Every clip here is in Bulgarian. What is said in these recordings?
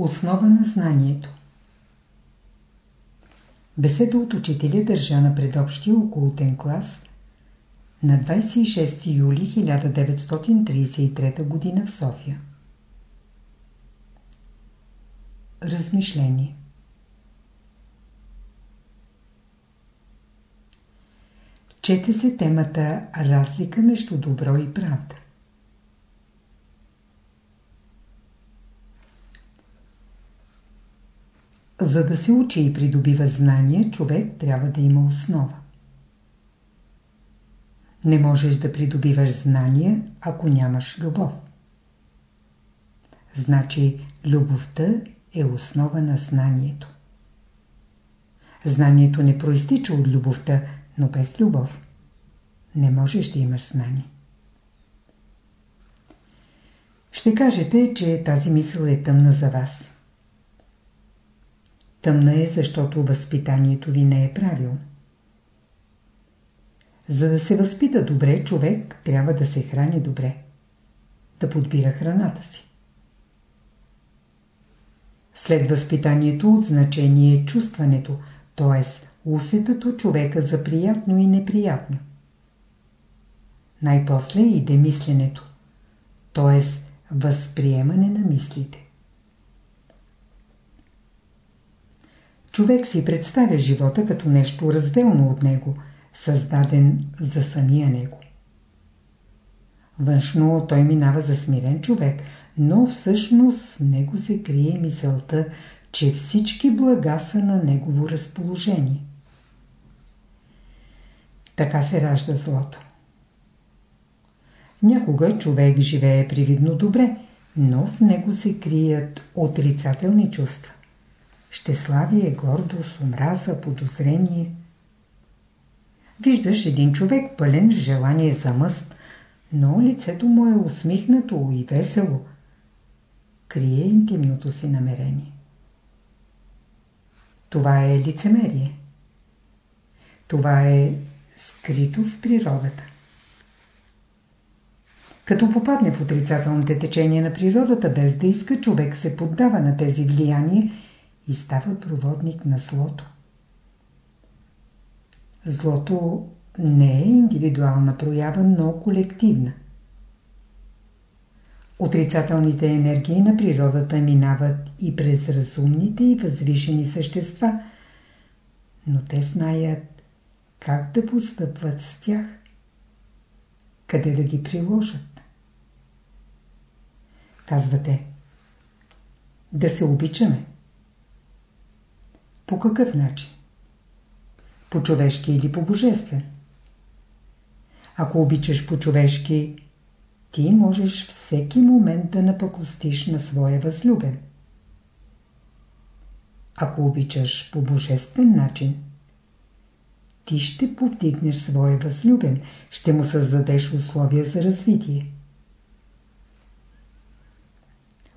Основа на знанието Беседа от учителя държа на предобщия окултен клас на 26 юли 1933 г. в София. Размишление Чете се темата Разлика между добро и правда. За да се учи и придобива знания, човек трябва да има основа. Не можеш да придобиваш знания, ако нямаш любов. Значи, любовта е основа на знанието. Знанието не проистича от любовта, но без любов не можеш да имаш знание. Ще кажете, че тази мисъл е тъмна за вас. Тъмна е, защото възпитанието ви не е правилно. За да се възпита добре, човек трябва да се храни добре. Да подбира храната си. След възпитанието от значение е чувстването, т.е. усетът от човека за приятно и неприятно. Най-после иде мисленето, т.е. възприемане на мислите. Човек си представя живота като нещо разделно от него, създаден за самия него. Външно той минава за смирен човек, но всъщност в него се крие мисълта, че всички блага са на негово разположение. Така се ражда злото. Някога човек живее привидно добре, но в него се крият отрицателни чувства. Щеславие, гордост, омраза, подозрение. Виждаш един човек пълен с желание за мъст, но лицето му е усмихнато и весело. Крие интимното си намерение. Това е лицемерие. Това е скрито в природата. Като попадне в отрицателните течения на природата, без да иска, човек се поддава на тези влияния и става проводник на злото. Злото не е индивидуална проява, но колективна. Отрицателните енергии на природата минават и през разумните и възвишени същества, но те знаят как да постъпват с тях, къде да ги приложат. Казвате, да се обичаме. По какъв начин? По човешки или по божествен? Ако обичаш по човешки, ти можеш всеки момент да напакостиш на своя възлюбен. Ако обичаш по божествен начин, ти ще повдигнеш своя възлюбен, ще му създадеш условия за развитие.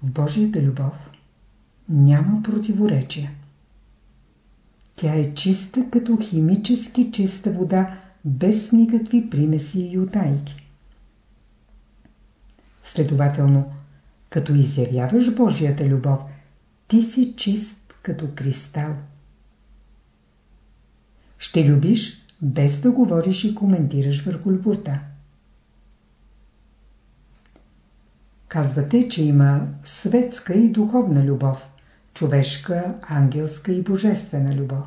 В Божията любов няма противоречия. Тя е чиста като химически чиста вода, без никакви примеси и утайки. Следователно, като изявяваш Божията любов, ти си чист като кристал. Ще любиш, без да говориш и коментираш върху любовта. Казвате, че има светска и духовна любов човешка, ангелска и божествена любов.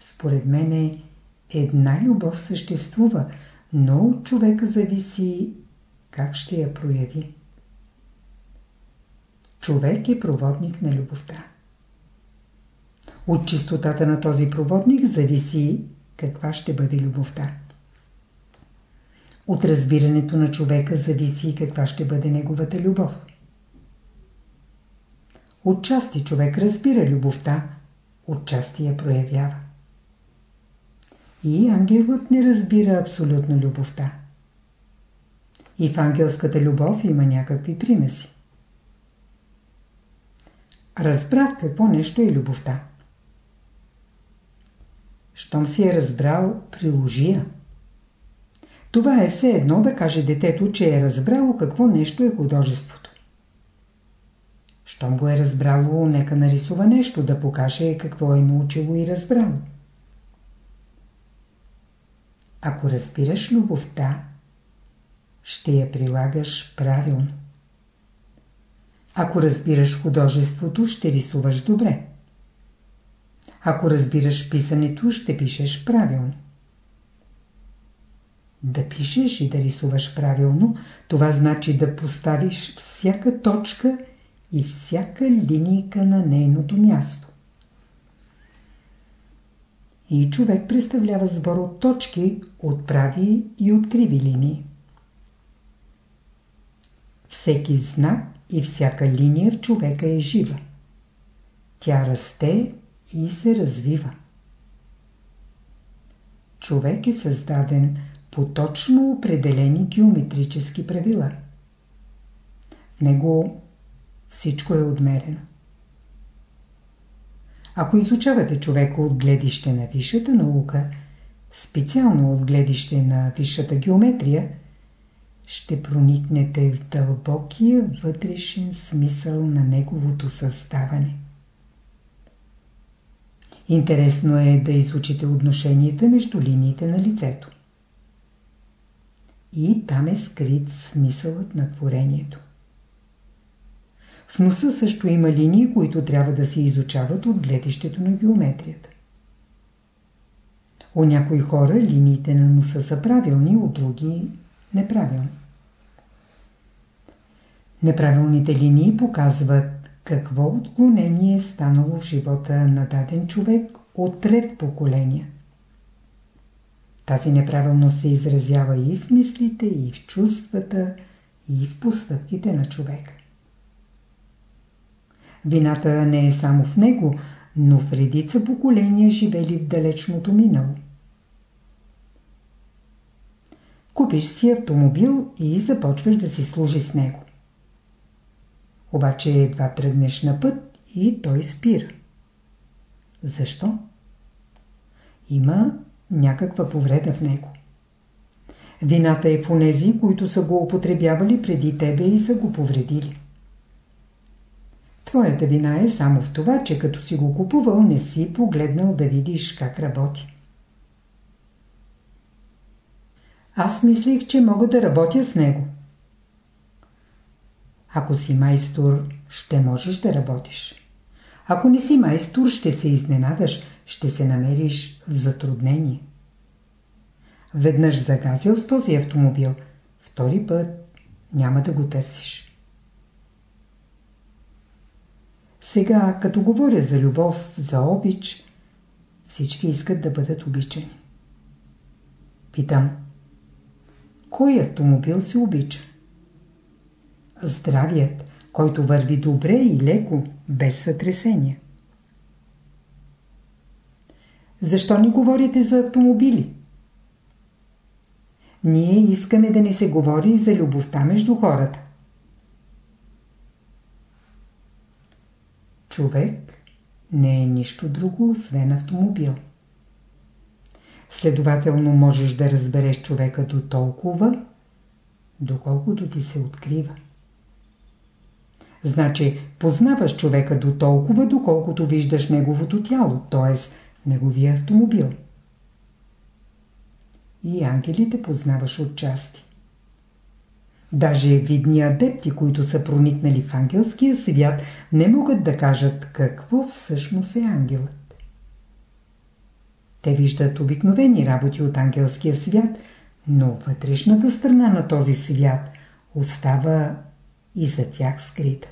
Според мене една любов съществува, но от човека зависи как ще я прояви. Човек е проводник на любовта. От чистотата на този проводник зависи каква ще бъде любовта. От разбирането на човека зависи каква ще бъде неговата любов. Отчасти човек разбира любовта, отчасти я проявява. И ангелът не разбира абсолютно любовта. И в ангелската любов има някакви примеси. Разбрах какво нещо е любовта. Щом си е разбрал, приложи я. Това е все едно да каже детето, че е разбрало какво нещо е художеството. Щом го е разбрало, нека нарисува нещо, да покаже какво е научило и разбрало. Ако разбираш любовта, ще я прилагаш правилно. Ако разбираш художеството, ще рисуваш добре. Ако разбираш писането, ще пишеш правилно. Да пишеш и да рисуваш правилно, това значи да поставиш всяка точка и всяка линийка на нейното място. И човек представлява сбор от точки, от прави и от криви линии. Всеки знак и всяка линия в човека е жива. Тя расте и се развива. Човек е създаден по точно определени геометрически правила. В него всичко е отмерено. Ако изучавате човека от гледище на висшата наука, специално от гледище на висшата геометрия, ще проникнете в дълбокия вътрешен смисъл на неговото създаване. Интересно е да изучите отношенията между линиите на лицето. И там е скрит смисълът на творението. В носа също има линии, които трябва да се изучават от гледището на геометрията. У някои хора линиите на носа са правилни, от други неправилни. Неправилните линии показват какво отклонение е станало в живота на даден човек от ред поколения. Тази неправилност се изразява и в мислите, и в чувствата, и в постъпките на човека. Вината не е само в него, но в редица поколения живели в далечното минало. Купиш си автомобил и започваш да си служи с него. Обаче едва тръгнеш на път и той спира. Защо? Има някаква повреда в него. Вината е в онези, които са го употребявали преди тебе и са го повредили. Твоята вина е само в това, че като си го купувал, не си погледнал да видиш как работи. Аз мислих, че мога да работя с него. Ако си майстор, ще можеш да работиш. Ако не си майстор, ще се изненадаш, ще се намериш в затруднение. Веднъж загазил с този автомобил, втори път няма да го търсиш. Сега, като говоря за любов, за обич, всички искат да бъдат обичани. Питам, кой автомобил се обича? Здравият, който върви добре и леко, без сътресения. Защо ни говорите за автомобили? Ние искаме да ни се говори за любовта между хората. Човек не е нищо друго, освен автомобил. Следователно можеш да разбереш човека до толкова, доколкото ти се открива. Значи, познаваш човека до толкова, доколкото виждаш неговото тяло, т.е. неговия автомобил. И ангелите познаваш от части. Даже видни адепти, които са проникнали в ангелския свят, не могат да кажат какво всъщност е ангелът. Те виждат обикновени работи от ангелския свят, но вътрешната страна на този свят остава и за тях скрита.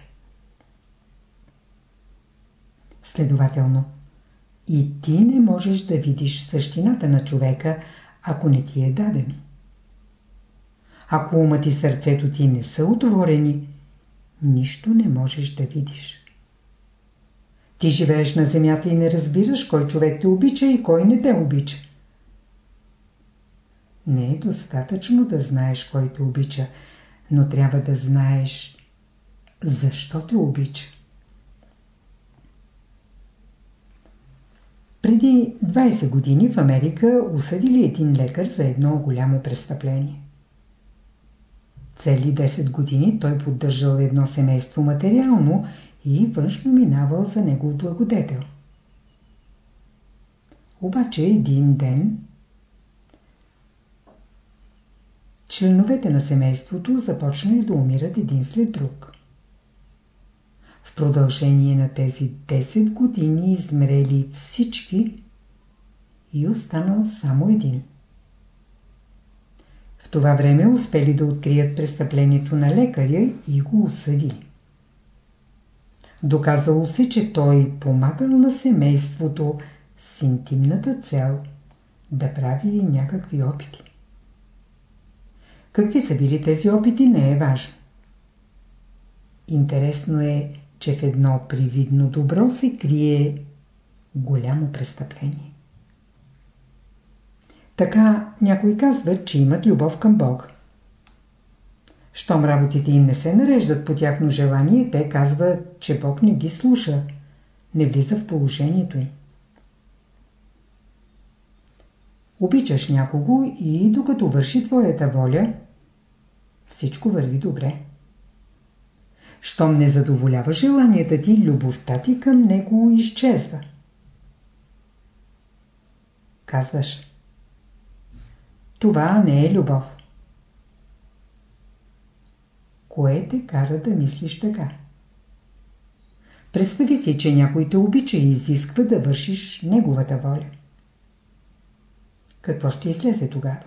Следователно, и ти не можеш да видиш същината на човека, ако не ти е дадено. Ако умът и сърцето ти не са отворени, нищо не можеш да видиш. Ти живееш на земята и не разбираш кой човек те обича и кой не те обича. Не е достатъчно да знаеш кой те обича, но трябва да знаеш защо те обича. Преди 20 години в Америка осъдили един лекар за едно голямо престъпление. Цели 10 години той поддържал едно семейство материално и външно минавал за негов благодетел. Обаче един ден членовете на семейството започнали да умират един след друг. В продължение на тези 10 години измрели всички и останал само един. В това време успели да открият престъплението на лекаря и го осъдили. Доказало се, че той помагал на семейството с интимната цел да прави някакви опити. Какви са били тези опити не е важно. Интересно е, че в едно привидно добро се крие голямо престъпление. Така някои казват, че имат любов към Бог. Щом работите им не се нареждат по тяхно желание, те казват, че Бог не ги слуша, не влиза в положението им. Обичаш някого и докато върши твоята воля, всичко върви добре. Щом не задоволява желанията ти, любовта ти към него изчезва. Казваш, това не е любов. Кое те кара да мислиш така? Представи си, че някой те обича и изисква да вършиш неговата воля. Какво ще излезе тогава?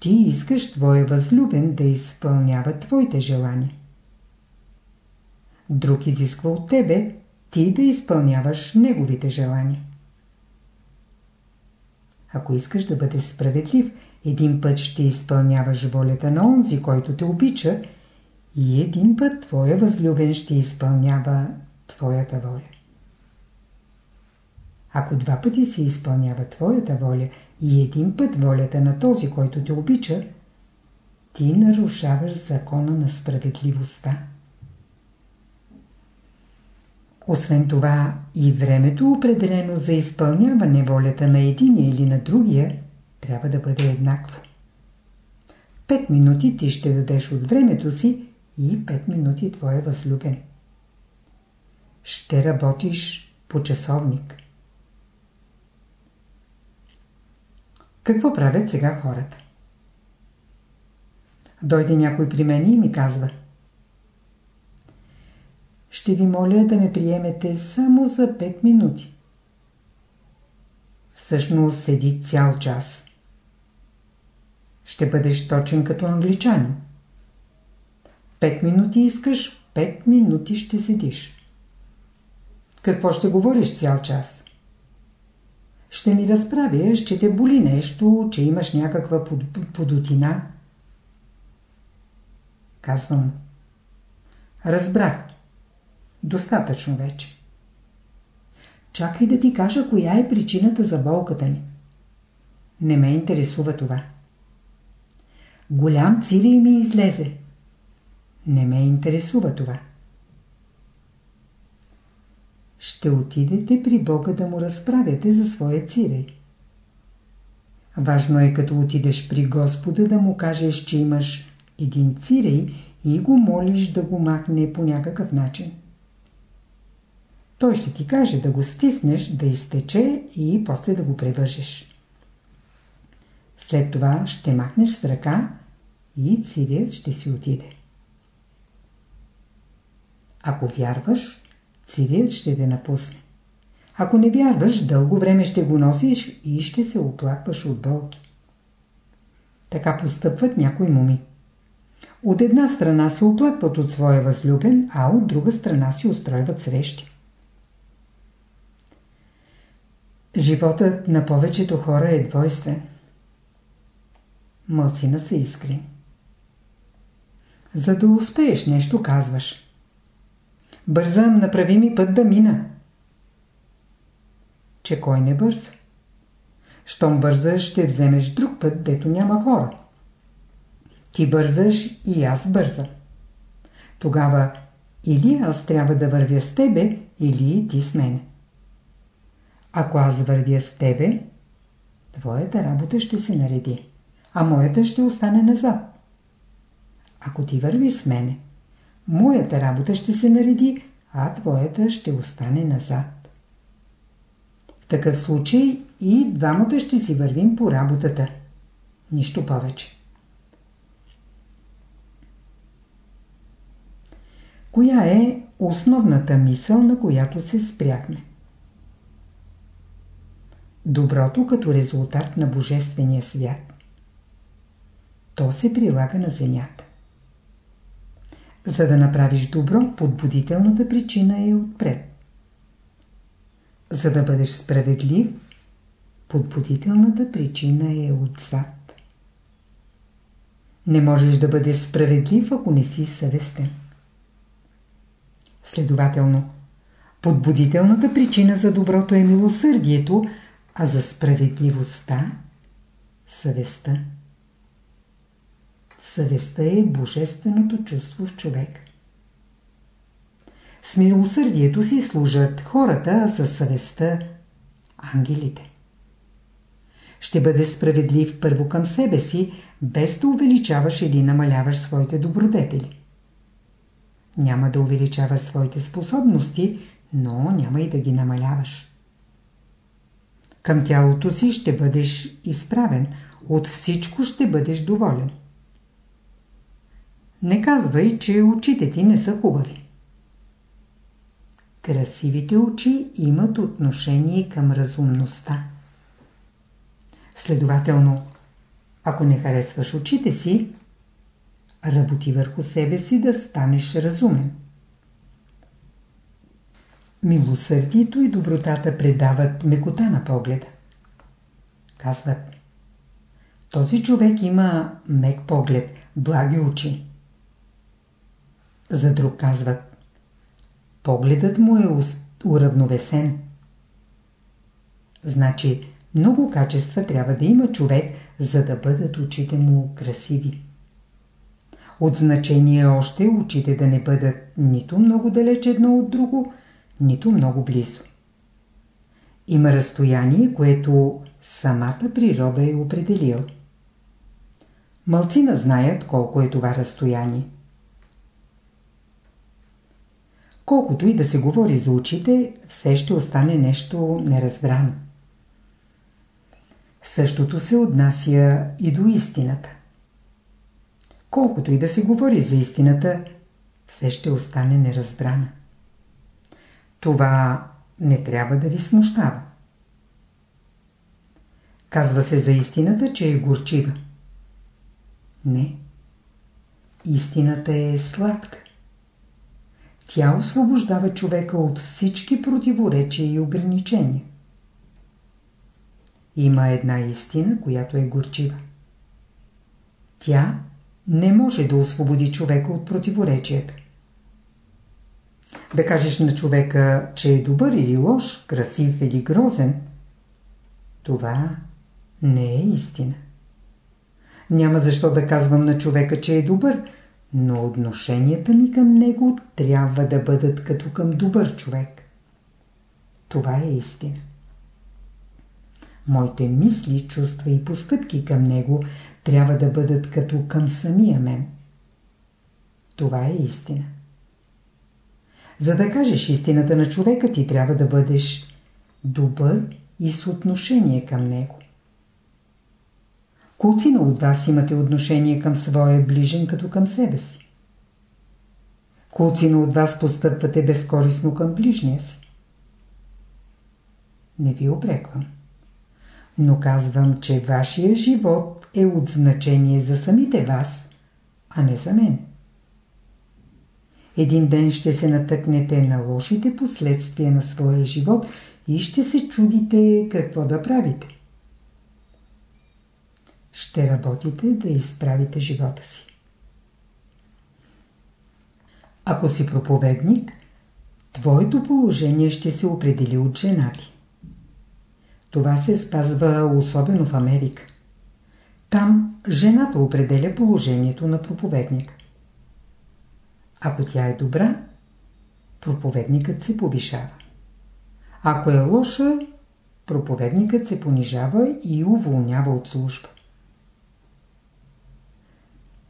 Ти искаш твоя възлюбен да изпълнява твоите желания. Друг изисква от тебе ти да изпълняваш неговите желания. Ако искаш да бъдеш справедлив, един път ще изпълняваш волята на онзи, който те обича, и един път твоя възлюбен ще изпълнява твоята воля. Ако два пъти се изпълнява твоята воля и един път волята на този, който те обича, ти нарушаваш закона на справедливостта. Освен това и времето определено за изпълняване волята на единия или на другия трябва да бъде еднакво. Пет минути ти ще дадеш от времето си и пет минути твоя възлюбен. Ще работиш по часовник. Какво правят сега хората? Дойде някой при мен и ми казва – ще ви моля да ме приемете само за 5 минути. Всъщност седи цял час. Ще бъдеш точен като англичанин. 5 минути искаш, 5 минути ще седиш. Какво ще говориш цял час? Ще ми разправяш, че те боли нещо, че имаш някаква подотина. Казвам. Разбрах. Достатъчно вече. Чакай да ти кажа коя е причината за болката ми. Не ме интересува това. Голям цирий ми излезе. Не ме интересува това. Ще отидете при Бога да му разправяте за своя цирей. Важно е като отидеш при Господа да му кажеш, че имаш един цирей и го молиш да го махне по някакъв начин. Той ще ти каже да го стиснеш, да изтече и после да го превържеш. След това ще махнеш с ръка и цирият ще си отиде. Ако вярваш, цирият ще те напусне. Ако не вярваш, дълго време ще го носиш и ще се оплакваш от болки. Така постъпват някои моми. От една страна се оплакват от своя възлюбен, а от друга страна си устройват срещи. Животът на повечето хора е двойствен. Мълцина са искрени. За да успееш нещо, казваш. Бързам, направи ми път да мина. Че кой не бърза? Щом бързаш, ще вземеш друг път, дето няма хора. Ти бързаш и аз бързам. Тогава или аз трябва да вървя с тебе, или ти с мене. Ако аз вървя с тебе, твоята работа ще се нареди, а моята ще остане назад. Ако ти вървиш с мене, моята работа ще се нареди, а твоята ще остане назад. В такъв случай и двамата ще си вървим по работата. Нищо повече. Коя е основната мисъл, на която се спряхме? Доброто като резултат на Божествения свят. То се прилага на земята. За да направиш добро, подбудителната причина е отпред. За да бъдеш справедлив, подбудителната причина е отзад. Не можеш да бъдеш справедлив, ако не си съвестен. Следователно, подбудителната причина за доброто е милосърдието, а за справедливостта – съвестта. Съвестта е божественото чувство в човек. С милосърдието си служат хората, а със съвестта – ангелите. Ще бъде справедлив първо към себе си, без да увеличаваш или намаляваш своите добродетели. Няма да увеличаваш своите способности, но няма и да ги намаляваш. Към тялото си ще бъдеш изправен, от всичко ще бъдеш доволен. Не казвай, че очите ти не са хубави. Красивите очи имат отношение към разумността. Следователно, ако не харесваш очите си, работи върху себе си да станеш разумен. Милосърдието и добротата предават мекота на погледа. Казват, този човек има мек поглед, благи очи. За друг казват, погледът му е уравновесен. Значи, много качества трябва да има човек, за да бъдат очите му красиви. От значение е още очите да не бъдат нито много далеч едно от друго, нито много близо. Има разстояние, което самата природа е определил. Малцина знаят колко е това разстояние. Колкото и да се говори за очите, все ще остане нещо неразбрано. Същото се отнася и до истината. Колкото и да се говори за истината, все ще остане неразбрана. Това не трябва да ви смущава. Казва се за истината, че е горчива. Не. Истината е сладка. Тя освобождава човека от всички противоречия и ограничения. Има една истина, която е горчива. Тя не може да освободи човека от противоречията. Да кажеш на човека, че е добър или лош, красив или грозен, това не е истина. Няма защо да казвам на човека, че е добър, но отношенията ми към него трябва да бъдат като към добър човек. Това е истина. Моите мисли, чувства и постъпки към него трябва да бъдат като към самия мен. Това е истина. За да кажеш истината на човека, ти трябва да бъдеш добър и с отношение към него. Колцина от вас имате отношение към своя ближен като към себе си. Колцина от вас постъпвате безкорисно към ближния си. Не ви обреквам. Но казвам, че вашия живот е от значение за самите вас, а не за мен. Един ден ще се натъкнете на лошите последствия на своя живот и ще се чудите какво да правите ще работите да изправите живота си. Ако си проповедник, твоето положение ще се определи от жена ти. Това се спазва особено в Америка. Там жената определя положението на проповедника. Ако тя е добра, проповедникът се повишава. Ако е лоша, проповедникът се понижава и уволнява от служба.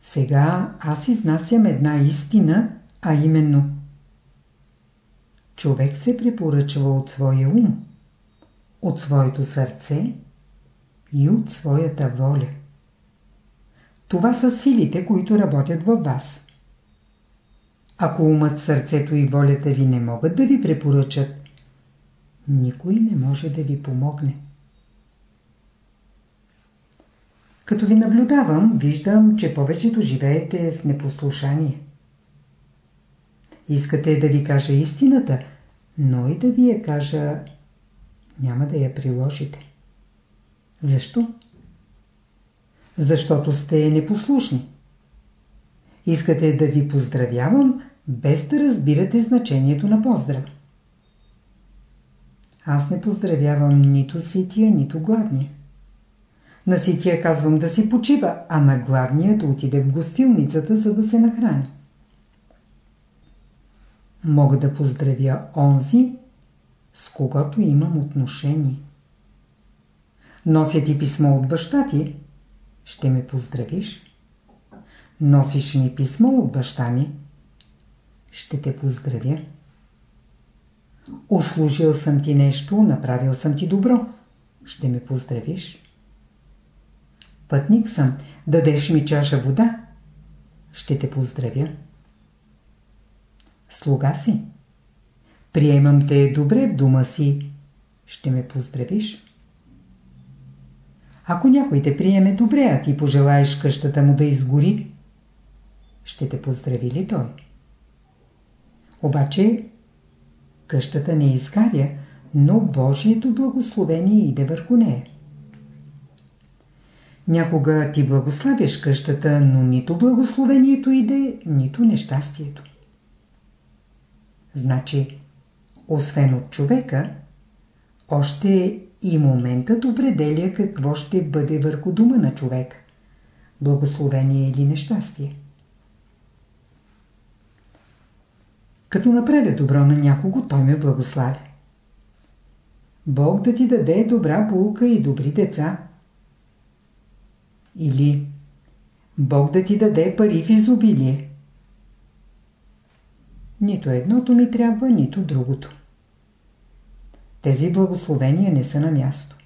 Сега аз изнасям една истина, А именно човек се препоръчва от своя ум, от своето сърце и от своята воля. Това са силите, които работят във вас. Ако умът, сърцето и волята ви не могат да ви препоръчат, никой не може да ви помогне. Като ви наблюдавам, виждам, че повечето живеете в непослушание. Искате да ви кажа истината, но и да ви я кажа, няма да я приложите. Защо? Защото сте непослушни. Искате да ви поздравявам, без да разбирате значението на поздрав. Аз не поздравявам нито сития, нито гладния. На сития казвам да си почива, а на гладния да отиде в гостилницата, за да се нахрани. Мога да поздравя онзи, с когото имам отношение. Нося ти писмо от баща ти, ще ме поздравиш. Носиш ми писмо от баща ми, ще те поздравя. Услужил съм ти нещо, направил съм ти добро, ще ме поздравиш. Пътник съм, дадеш ми чаша вода, ще те поздравя. Слуга си. Приемам те добре в дома си, ще ме поздравиш. Ако някой те приеме добре, а ти пожелаеш къщата му да изгори, ще те поздрави ли той? Обаче къщата не изгаря, но Божието благословение иде върху нея. Някога ти благославяш къщата, но нито благословението иде, нито нещастието. Значи, освен от човека, още и моментът определя какво ще бъде върху дума на човек. Благословение или нещастие. Като направя добро на някого, той ме благославя. Бог да ти даде добра булка и добри деца. Или Бог да ти даде пари в изобилие. Нито едното ми трябва, нито другото. Тези благословения не са на място.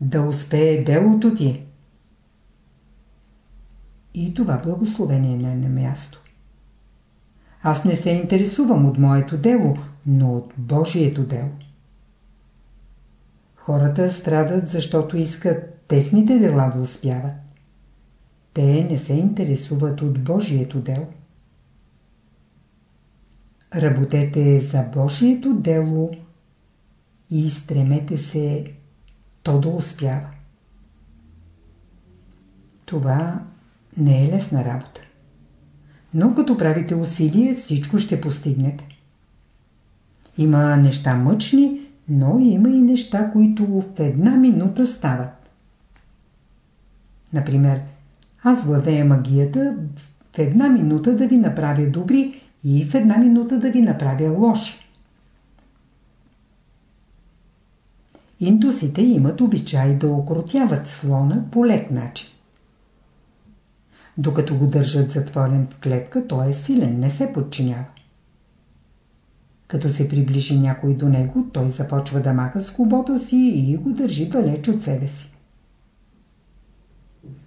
Да успее делото ти. И това благословение не е на място. Аз не се интересувам от моето дело, но от Божието дело. Хората страдат, защото искат техните дела да успяват. Те не се интересуват от Божието дело. Работете за Божието дело и стремете се то да успява. Това не е лесна работа. Но като правите усилие, всичко ще постигнете. Има неща мъчни, но има и неща, които в една минута стават. Например, аз владея магията в една минута да ви направя добри и в една минута да ви направя лоши. Интусите имат обичай да окротяват слона по лек начин. Докато го държат затворен в клетка, той е силен, не се подчинява. Като се приближи някой до него, той започва да маха с кубота си и го държи далеч от себе си.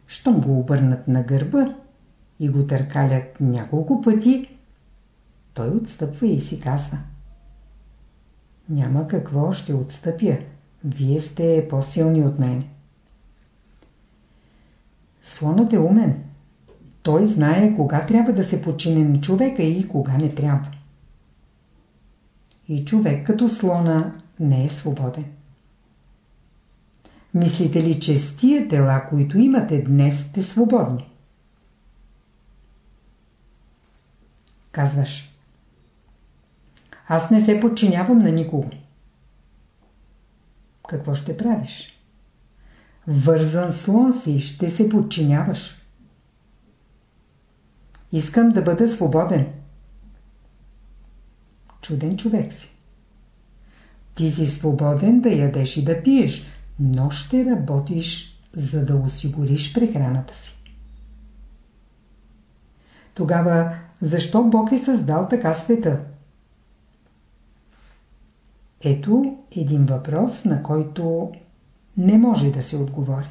Щом го обърнат на гърба и го търкалят няколко пъти, той отстъпва и си казва. Няма какво, ще отстъпя. Вие сте по-силни от мен. Слонът е умен. Той знае кога трябва да се подчини на човека и кога не трябва. И човек като слона не е свободен. Мислите ли, че с тия тела, които имате днес, сте свободни? Казваш. Аз не се подчинявам на никого. Какво ще правиш? Вързан слон си, ще се подчиняваш. Искам да бъда свободен. Чуден човек си. Ти си свободен да ядеш и да пиеш, но ще работиш, за да осигуриш прехраната си. тогава защо Бог е създал така света? Ето един въпрос, на който не може да се отговори.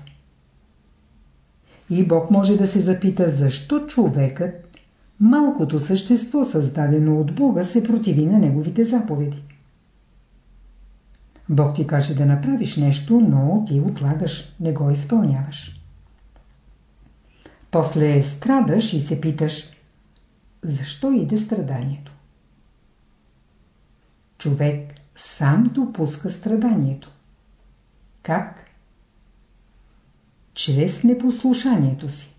И Бог може да се запита, защо човекът, малкото същество, създадено от Бога, се противи на неговите заповеди. Бог ти каже да направиш нещо, но ти отлагаш, не го изпълняваш. После страдаш и се питаш, защо иде страданието? Човек сам допуска страданието. Как? Чрез непослушанието си.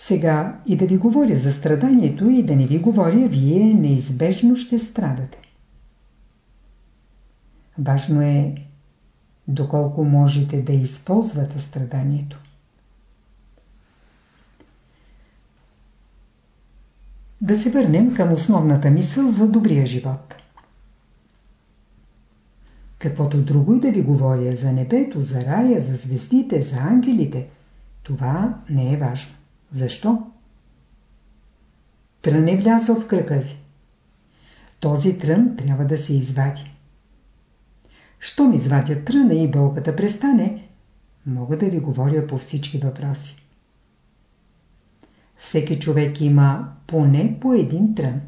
Сега и да ви говоря за страданието и да не ви говоря, вие неизбежно ще страдате. Важно е доколко можете да използвате страданието. Да се върнем към основната мисъл за добрия живот. Каквото друго и да ви говоря за небето, за рая, за звездите, за ангелите, това не е важно. Защо? Трън е влязъл в кръка ви. Този трън трябва да се извади. Щом извадят тръна и болката престане, мога да ви говоря по всички въпроси. Всеки човек има поне по един трън.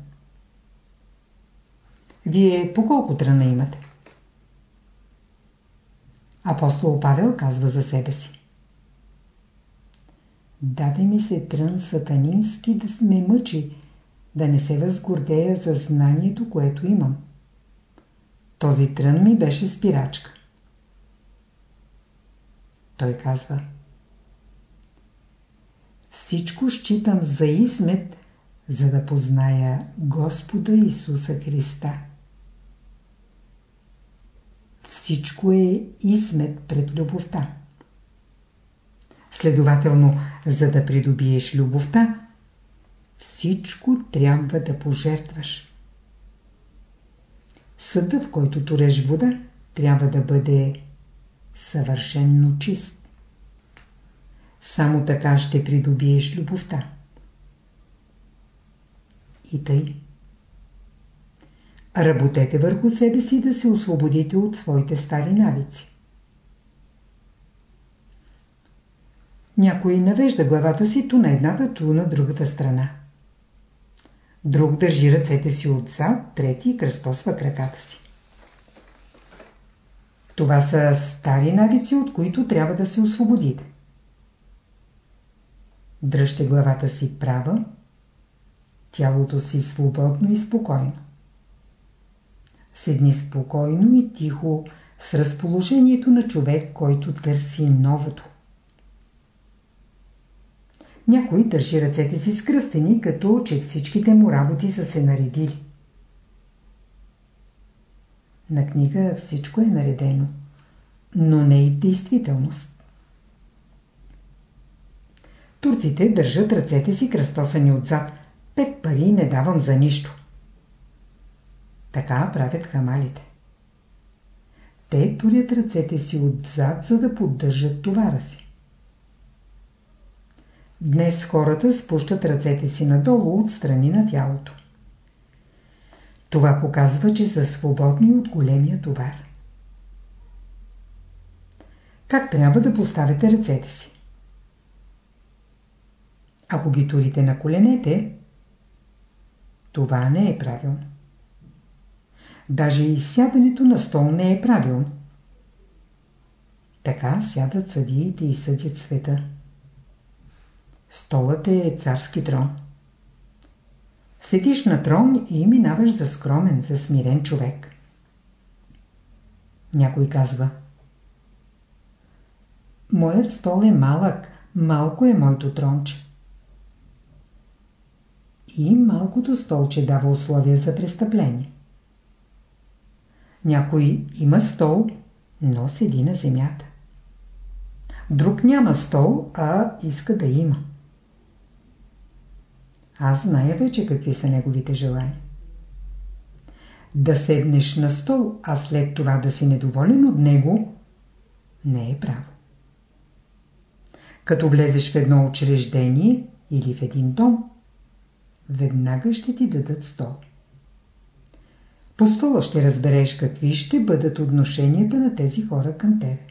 Вие по колко тръна имате? Апостол Павел казва за себе си. Даде ми се трън сатанински да ме мъчи, да не се възгордея за знанието, което имам. Този трън ми беше спирачка. Той казва Всичко считам за измет, за да позная Господа Исуса Христа. Всичко е измет пред любовта. Следователно, за да придобиеш любовта, всичко трябва да пожертваш. Съда, в който туреш вода, трябва да бъде съвършенно чист. Само така ще придобиеш любовта. И тъй. Работете върху себе си да се освободите от своите стари навици. Някой навежда главата си ту на едната, ту на другата страна. Друг държи ръцете си отзад, трети кръстосва краката си. Това са стари навици, от които трябва да се освободите. Дръжте главата си права, тялото си свободно и спокойно. Седни спокойно и тихо с разположението на човек, който търси новото. Някой държи ръцете си скръстени, като че всичките му работи са се наредили. На книга всичко е наредено, но не и в действителност. Турците държат ръцете си кръстосани отзад. Пет пари не давам за нищо. Така правят хамалите. Те турят ръцете си отзад, за да поддържат товара си. Днес хората спущат ръцете си надолу от страни на тялото. Това показва, че са свободни от големия товар. Как трябва да поставите ръцете си? Ако ги турите на коленете, това не е правилно. Даже и сядането на стол не е правилно. Така сядат съдиите и съдят света. Столът е царски трон. Седиш на трон и минаваш за скромен, за смирен човек. Някой казва Моят стол е малък, малко е моето тронче. И малкото столче дава условия за престъпление. Някой има стол, но седи на земята. Друг няма стол, а иска да има. Аз зная вече какви са неговите желания. Да седнеш на стол, а след това да си недоволен от него, не е право. Като влезеш в едно учреждение или в един дом, веднага ще ти дадат стол. По стола ще разбереш какви ще бъдат отношенията на тези хора към тебе.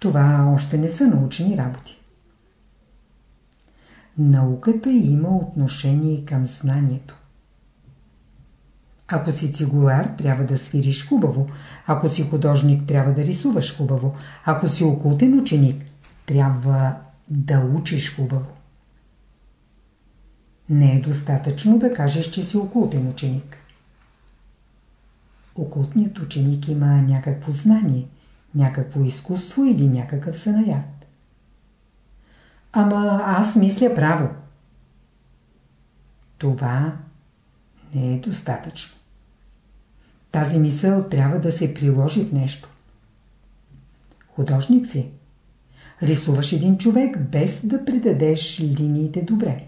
Това още не са научени работи. Науката има отношение към знанието. Ако си цигулар, трябва да свириш хубаво. Ако си художник, трябва да рисуваш хубаво. Ако си окултен ученик, трябва да учиш хубаво. Не е достатъчно да кажеш, че си окултен ученик. Окултният ученик има някакво знание, някакво изкуство или някакъв занаят. Ама аз мисля право. Това не е достатъчно. Тази мисъл трябва да се приложи в нещо. Художник си. Рисуваш един човек без да предадеш линиите добре.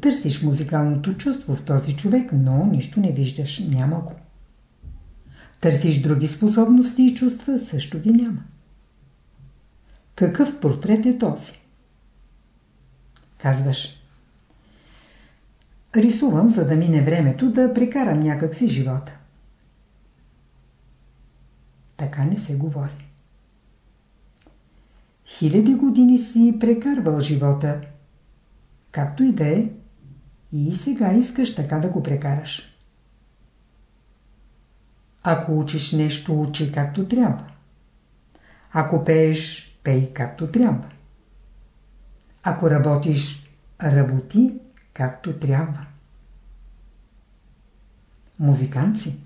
Търсиш музикалното чувство в този човек, но нищо не виждаш, няма го. Търсиш други способности и чувства, също ги няма. Какъв портрет е този? Казваш. Рисувам, за да мине времето, да прекарам някак си живота. Така не се говори. Хиляди години си прекарвал живота, както и да е, и сега искаш така да го прекараш. Ако учиш нещо, учи както трябва. Ако пееш, пей както трябва. Ако работиш, работи както трябва. Музиканци.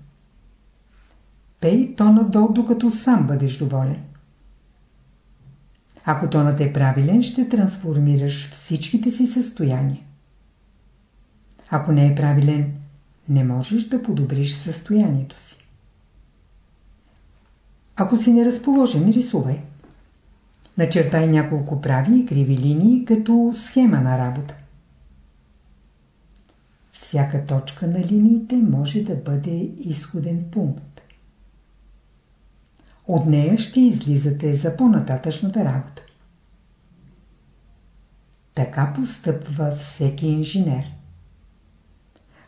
Пей тона долу, докато сам бъдеш доволен. Ако тонът е правилен, ще трансформираш всичките си състояния. Ако не е правилен, не можеш да подобриш състоянието си. Ако си неразположен, рисувай. Начертай няколко прави и криви линии като схема на работа. Всяка точка на линиите може да бъде изходен пункт. От нея ще излизате за по-нататъчната работа. Така постъпва всеки инженер.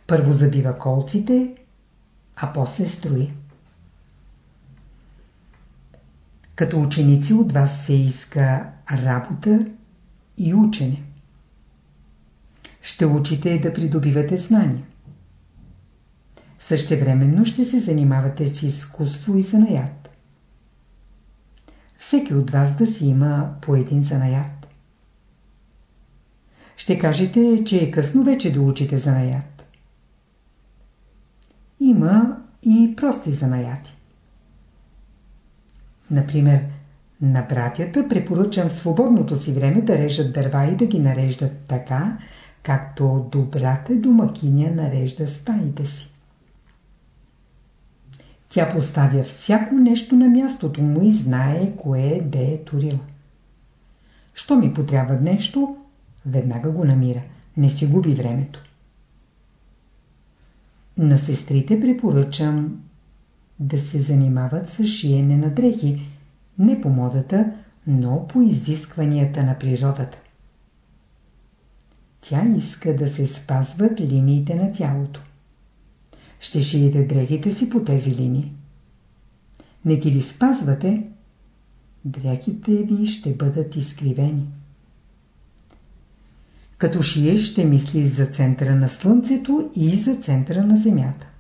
Първо забива колците, а после строи. Като ученици от вас се иска работа и учене. Ще учите да придобивате знания. Същевременно ще се занимавате с изкуство и занаят. Всеки от вас да си има по един занаят. Ще кажете, че е късно вече да учите занаят. Има и прости занаяти. Например, на братята препоръчам в свободното си време да режат дърва и да ги нареждат така, както добрата домакиня нарежда стаите си. Тя поставя всяко нещо на мястото му и знае кое де е турила. Що ми потрябва нещо, веднага го намира. Не си губи времето. На сестрите препоръчам да се занимават с шиене на дрехи, не по модата, но по изискванията на природата. Тя иска да се спазват линиите на тялото. Ще шиете дрехите си по тези линии. Не ги ли спазвате, дрехите ви ще бъдат изкривени. Като шиеш ще мислиш за центъра на Слънцето и за центъра на Земята.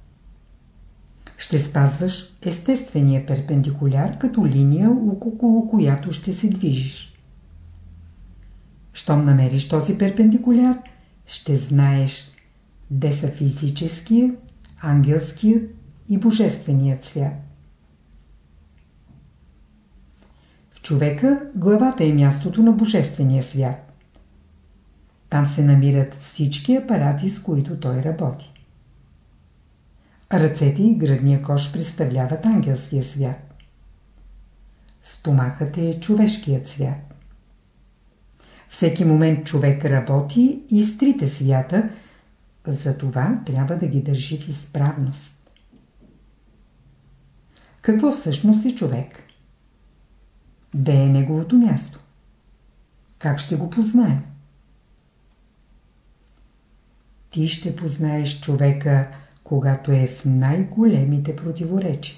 Ще спазваш естествения перпендикуляр като линия, около която ще се движиш. Щом намериш този перпендикуляр, ще знаеш де са физическия, ангелският и божественият свят. В човека главата е мястото на божествения свят. Там се намират всички апарати, с които той работи. Ръцете и гръдния кош представляват ангелския свят. Стомахът е човешкият свят. Всеки момент човек работи и с трите свята, затова трябва да ги държи в изправност. Какво всъщност е човек? Де е неговото място? Как ще го познаем? Ти ще познаеш човека, когато е в най-големите противоречия.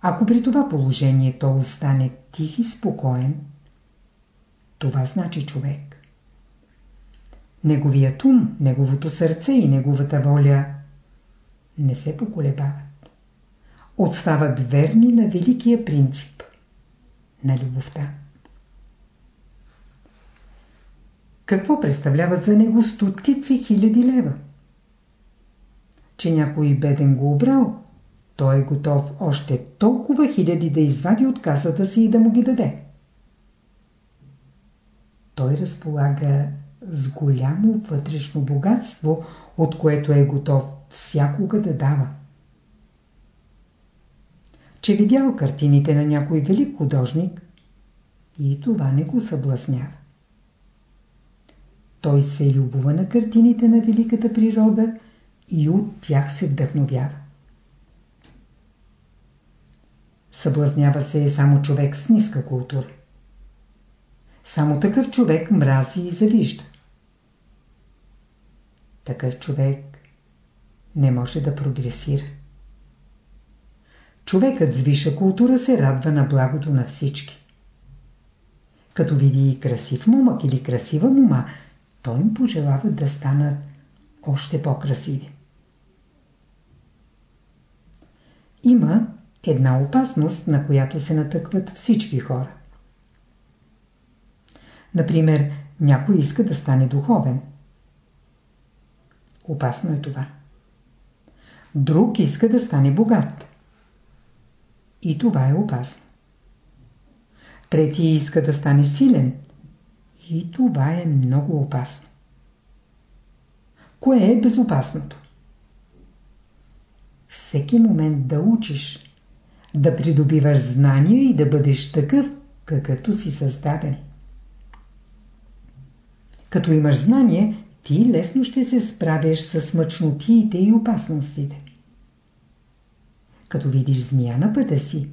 Ако при това положение то остане тих и спокоен, това значи човек. Неговият ум, неговото сърце и неговата воля не се поколебават. Отстават верни на великия принцип на любовта. Какво представляват за него стотици хиляди лева? Че някой беден го обрал, той е готов още толкова хиляди да извади от касата си и да му ги даде. Той разполага с голямо вътрешно богатство, от което е готов всякога да дава. Че видял картините на някой велик художник и това не го съблазнява. Той се любова на картините на великата природа и от тях се вдъхновява. Съблазнява се само човек с ниска култура. Само такъв човек мрази и завижда. Такъв човек не може да прогресира. Човекът с висша култура се радва на благото на всички. Като види красив момък или красива мума, той им пожелава да станат още по-красиви. Има една опасност, на която се натъкват всички хора. Например, някой иска да стане духовен. Опасно е това. Друг иска да стане богат. И това е опасно. Трети иска да стане силен. И това е много опасно. Кое е безопасното? Всеки момент да учиш, да придобиваш знания и да бъдеш такъв, какъвто си създаден. Като имаш знание, ти лесно ще се справиш с мъчнотиите и опасностите. Като видиш змия на пътя си,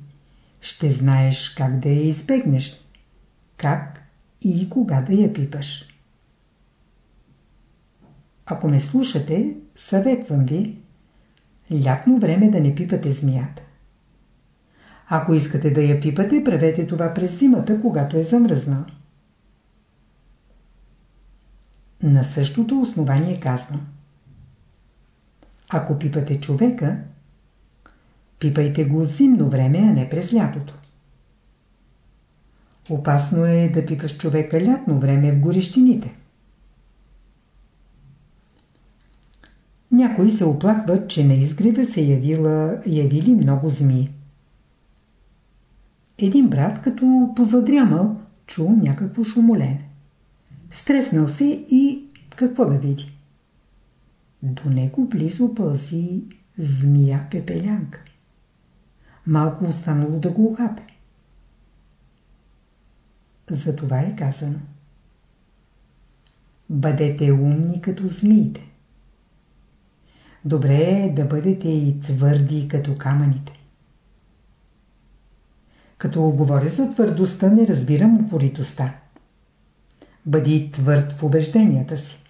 ще знаеш как да я избегнеш, как и кога да я пипаш. Ако ме слушате, съветвам ви, лятно време да не пипате змията. Ако искате да я пипате, правете това през зимата, когато е замръзнал. На същото основание казвам. Ако пипате човека, пипайте го зимно време, а не през лятото. Опасно е да пипаш човека лятно време в горещините. Някои се оплакват, че на изгрева се явила, явили много змии. Един брат, като позадрямал, чул някакво шумолене. Стреснал се и какво да види? До него близо пълзи змия пепелянка. Малко останало да го ухапе. Затова е казано. Бъдете умни като змиите. Добре е да бъдете и твърди като камъните. Като говоря за твърдостта, не разбирам упоритостта. Бъди твърд в убежденията си.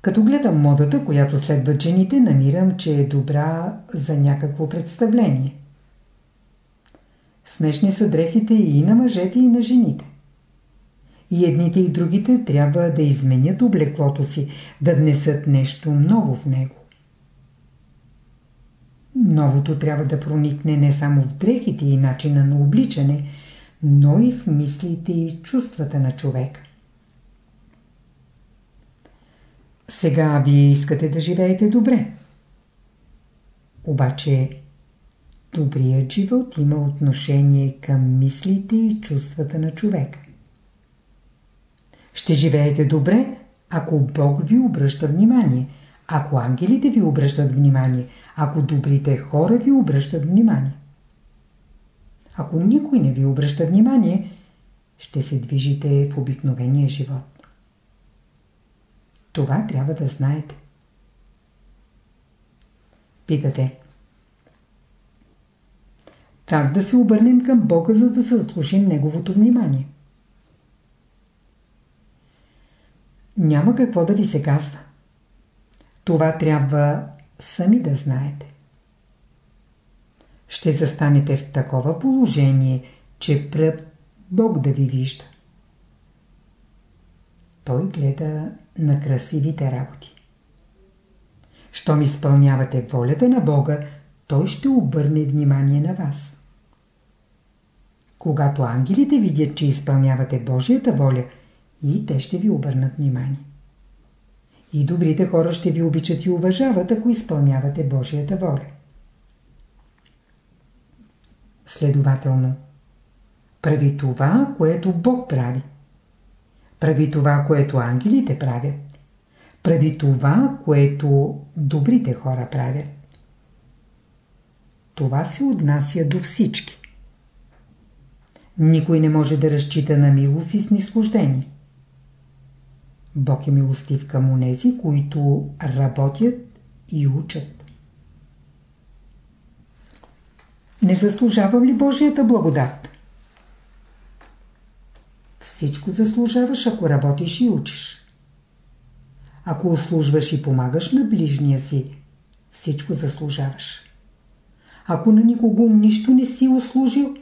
Като гледам модата, която следват жените, намирам, че е добра за някакво представление. Смешни са дрехите и на мъжете, и на жените. И едните и другите трябва да изменят облеклото си, да внесат нещо ново в него. Новото трябва да проникне не само в дрехите и начина на обличане, но и в мислите и чувствата на човека. Сега вие искате да живеете добре. Обаче добрият живот има отношение към мислите и чувствата на човека. Ще живеете добре, ако Бог ви обръща внимание, ако ангелите ви обръщат внимание, ако добрите хора ви обръщат внимание. Ако никой не ви обръща внимание, ще се движите в обикновения живот. Това трябва да знаете. Питате. как да се обърнем към Бога, за да заслужим Неговото внимание. Няма какво да ви се казва. Това трябва сами да знаете. Ще застанете в такова положение, че пръв Бог да ви вижда. Той гледа на красивите работи. Щом изпълнявате волята на Бога, Той ще обърне внимание на вас. Когато ангелите видят, че изпълнявате Божията воля, и те ще ви обърнат внимание. И добрите хора ще ви обичат и уважават, ако изпълнявате Божията воля. Следователно, прави това, което Бог прави. Прави това, което ангелите правят. Прави това, което добрите хора правят. Това се отнася до всички. Никой не може да разчита на милост и снисхождение. Бог е милостив към онези, които работят и учат. Не заслужавам ли Божията благодат? Всичко заслужаваш, ако работиш и учиш. Ако услужваш и помагаш на ближния си, всичко заслужаваш. Ако на никого нищо не си услужил,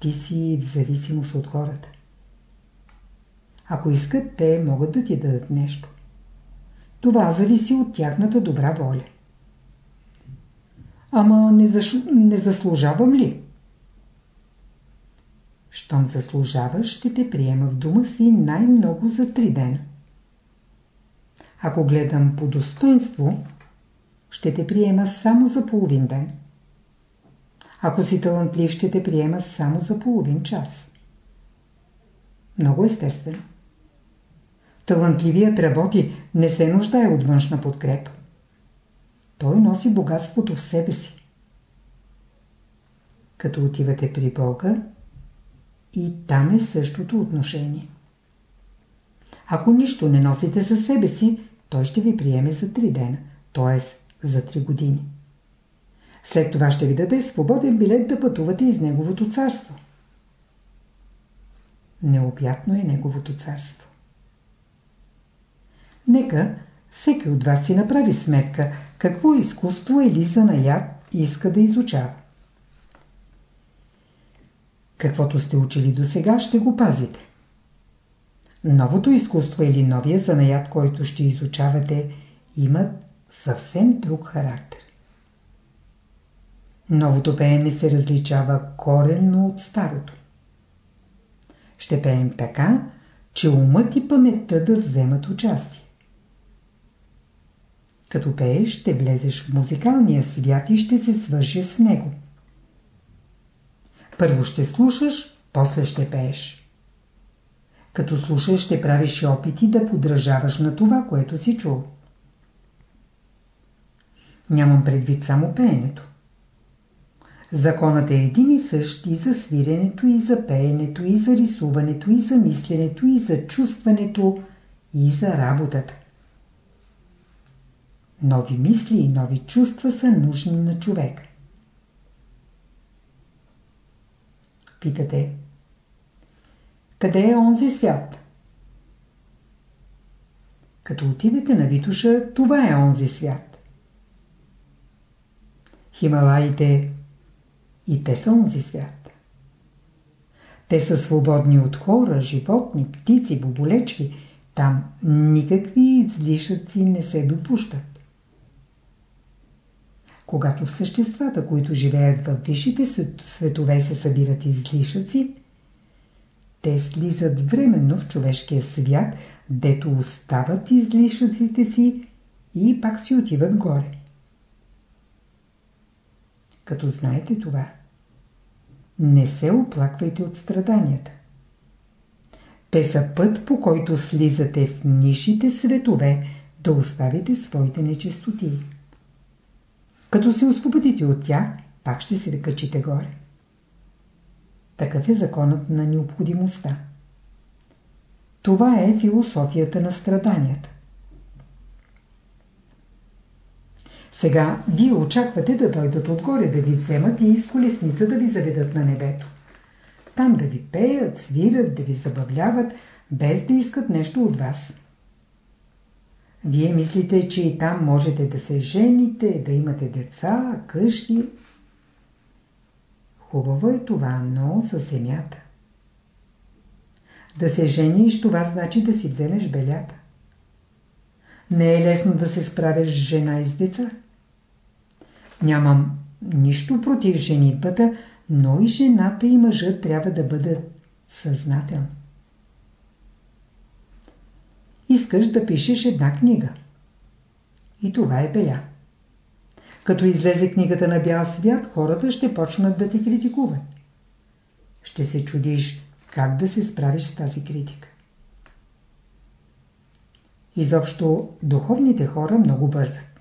ти си в зависимост от хората. Ако искат, те могат да ти дадат нещо. Това зависи от тяхната добра воля. Ама не, заш... не заслужавам ли? Щом заслужаваш, ще те приема в дома си най-много за три дена. Ако гледам по достоинство, ще те приема само за половин ден. Ако си талантлив, ще те приема само за половин час. Много естествено. Талантливият работи, не се нуждае от външна подкрепа. Той носи богатството в себе си. Като отивате при Бога, и там е същото отношение. Ако нищо не носите със себе си, той ще ви приеме за три дена, т.е. за три години. След това ще ви даде свободен билет да пътувате из Неговото царство. Необятно е Неговото царство. Нека всеки от вас си направи сметка какво изкуство или занаят иска да изучава. Каквото сте учили до сега, ще го пазите. Новото изкуство или новия занаят, който ще изучавате, имат съвсем друг характер. Новото пеене се различава коренно от старото. Ще пеем така, че умът и паметта да вземат участие. Като пееш, ще влезеш в музикалния свят и ще се свържеш с него. Първо ще слушаш, после ще пееш. Като слушаш, ще правиш опити да подражаваш на това, което си чул. Нямам предвид само пеенето. Законът е един и същ и за свиренето, и за пеенето, и за рисуването, и за мисленето, и за чувстването, и за работата. Нови мисли и нови чувства са нужни на човек. Питате. Къде е онзи свят? Като отидете на Витуша, това е онзи свят. Хималаите и те са онзи свят. Те са свободни от хора, животни, птици, боболечки. Там никакви излишъци не се допущат. Когато съществата, които живеят в висшите светове се събират излишъци, те слизат временно в човешкия свят, дето остават излишъците си и пак си отиват горе. Като знаете това, не се оплаквайте от страданията. Те са път, по който слизате в нишите светове да оставите своите нечистоти. Като се освободите от тях, пак ще се качите горе. Такъв е законът на необходимостта. Това е философията на страданията. Сега вие очаквате да дойдат отгоре, да ви вземат и с колесница да ви заведат на небето. Там да ви пеят, свират, да ви забавляват, без да искат нещо от вас. Вие мислите, че и там можете да се жените, да имате деца, къщи. Хубаво е това, но за земята. Да се жениш, това значи да си вземеш белята. Не е лесно да се справиш с жена и с деца. Нямам нищо против женитбата, но и жената и мъжът трябва да бъдат съзнателни. Искаш да пишеш една книга. И това е беля. Като излезе книгата на бял свят, хората ще почнат да те критикуват. Ще се чудиш как да се справиш с тази критика. Изобщо духовните хора много бързат.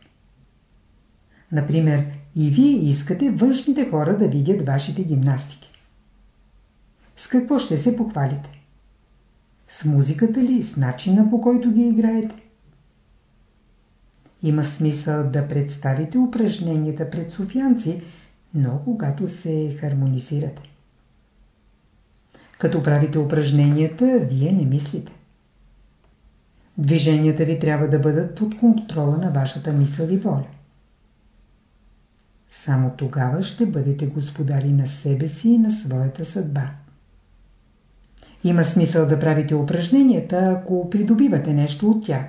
Например, и вие искате външните хора да видят вашите гимнастики. С какво ще се похвалите? С музиката ли? С начина по който ги играете? Има смисъл да представите упражненията пред софианци, но когато се хармонизирате. Като правите упражненията, вие не мислите. Движенията ви трябва да бъдат под контрола на вашата мисъл и воля. Само тогава ще бъдете господари на себе си и на своята съдба. Има смисъл да правите упражненията, ако придобивате нещо от тях.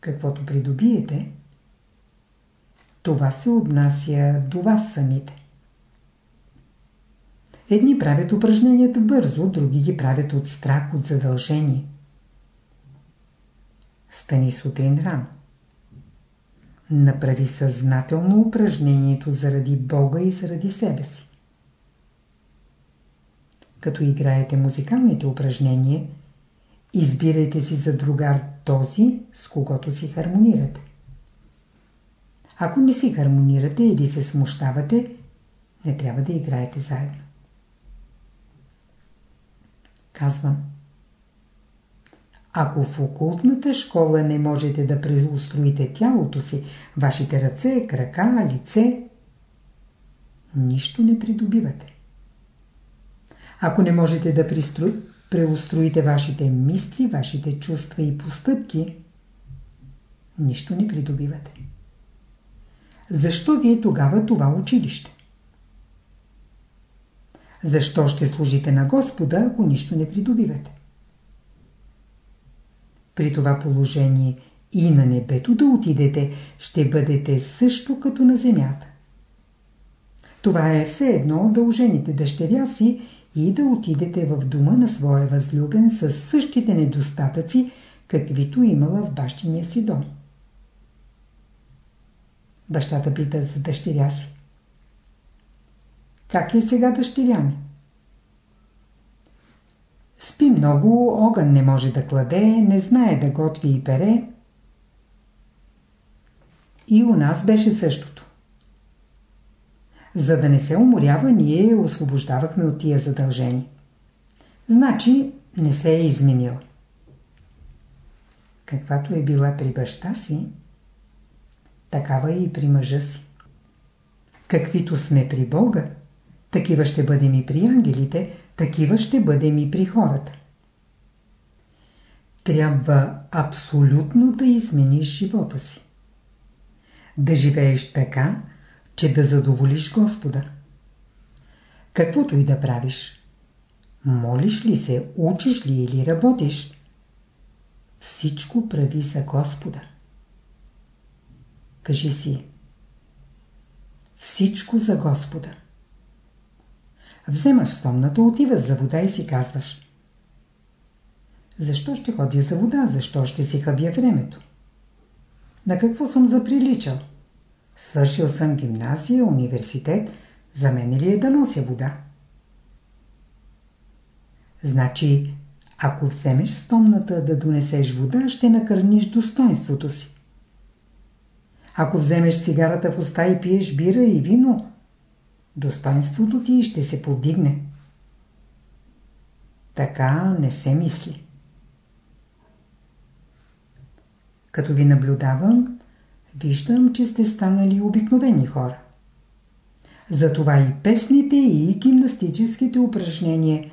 Каквото придобиете, това се отнася до вас самите. Едни правят упражненията бързо, други ги правят от страх, от задължение. Стани сутрин рано. Направи съзнателно упражнението заради Бога и заради себе си. Като играете музикалните упражнения, избирайте си за другар този, с когото си хармонирате. Ако не си хармонирате или се смущавате, не трябва да играете заедно. Казвам. Ако в окултната школа не можете да преустроите тялото си, вашите ръце, крака, лице, нищо не придобивате. Ако не можете да пристро... преустроите вашите мисли, вашите чувства и постъпки, нищо не придобивате. Защо ви е тогава това училище? Защо ще служите на Господа, ако нищо не придобивате? При това положение и на небето да отидете, ще бъдете също като на земята. Това е все едно да ожените дъщеря си и да отидете в дома на своя възлюбен с същите недостатъци, каквито имала в бащиния си дом. Бащата пита за дъщеря си. Как е сега дъщеря ми? Спи много, огън не може да кладе, не знае да готви и пере. И у нас беше същото. За да не се уморява, ние освобождавахме от тия задължения. Значи не се е изменила. Каквато е била при баща си, такава е и при мъжа си. Каквито сме при Бога, такива ще бъдем и при ангелите, такива ще бъдем и при хората. Трябва абсолютно да измениш живота си. Да живееш така, че да задоволиш Господа. Каквото и да правиш, молиш ли се, учиш ли или работиш, всичко прави за Господа. Кажи си, всичко за Господа. Вземаш стомната, отиваш за вода и си казваш. Защо ще ходя за вода? Защо ще си хъбя времето? На какво съм заприличал? Свършил съм гимназия, университет. За мен ли е да нося вода? Значи, ако вземеш стомната да донесеш вода, ще накърниш достоинството си. Ако вземеш цигарата в уста и пиеш бира и вино, достоинството ти ще се повдигне. Така не се мисли. Като ви наблюдавам, Виждам, че сте станали обикновени хора. Затова и песните, и гимнастическите упражнения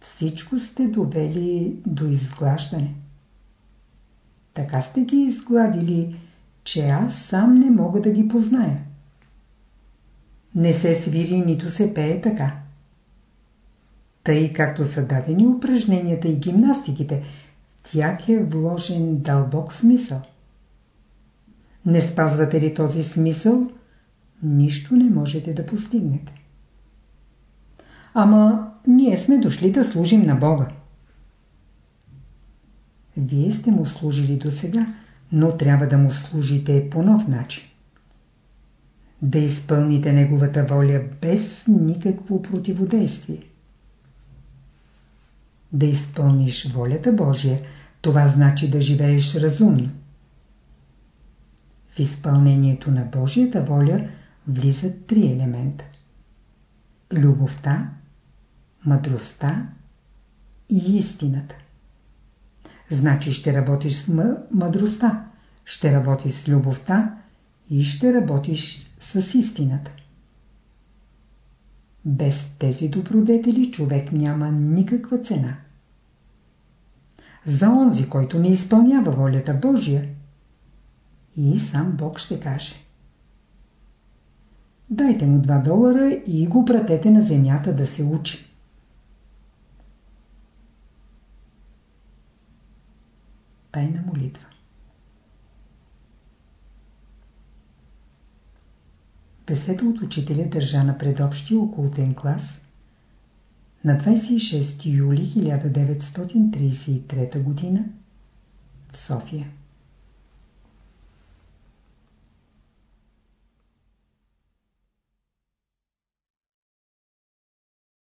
всичко сте довели до изглаждане. Така сте ги изгладили, че аз сам не мога да ги позная. Не се свири, нито се пее така. Тъй както са дадени упражненията и гимнастиките, в тях е вложен дълбок смисъл. Не спазвате ли този смисъл, нищо не можете да постигнете. Ама ние сме дошли да служим на Бога. Вие сте му служили до сега, но трябва да му служите по нов начин. Да изпълните неговата воля без никакво противодействие. Да изпълниш волята Божия, това значи да живееш разумно. В изпълнението на Божията воля влизат три елемента. Любовта, мъдростта и истината. Значи ще работиш с мъдростта, ще работиш с любовта и ще работиш с истината. Без тези добродетели човек няма никаква цена. За онзи, който не изпълнява волята Божия, и сам Бог ще каже. Дайте му 2 долара и го пратете на земята да се учи. Тайна молитва Беседа от учителя държа на предобщия окултен клас на 26 юли 1933 г. в София.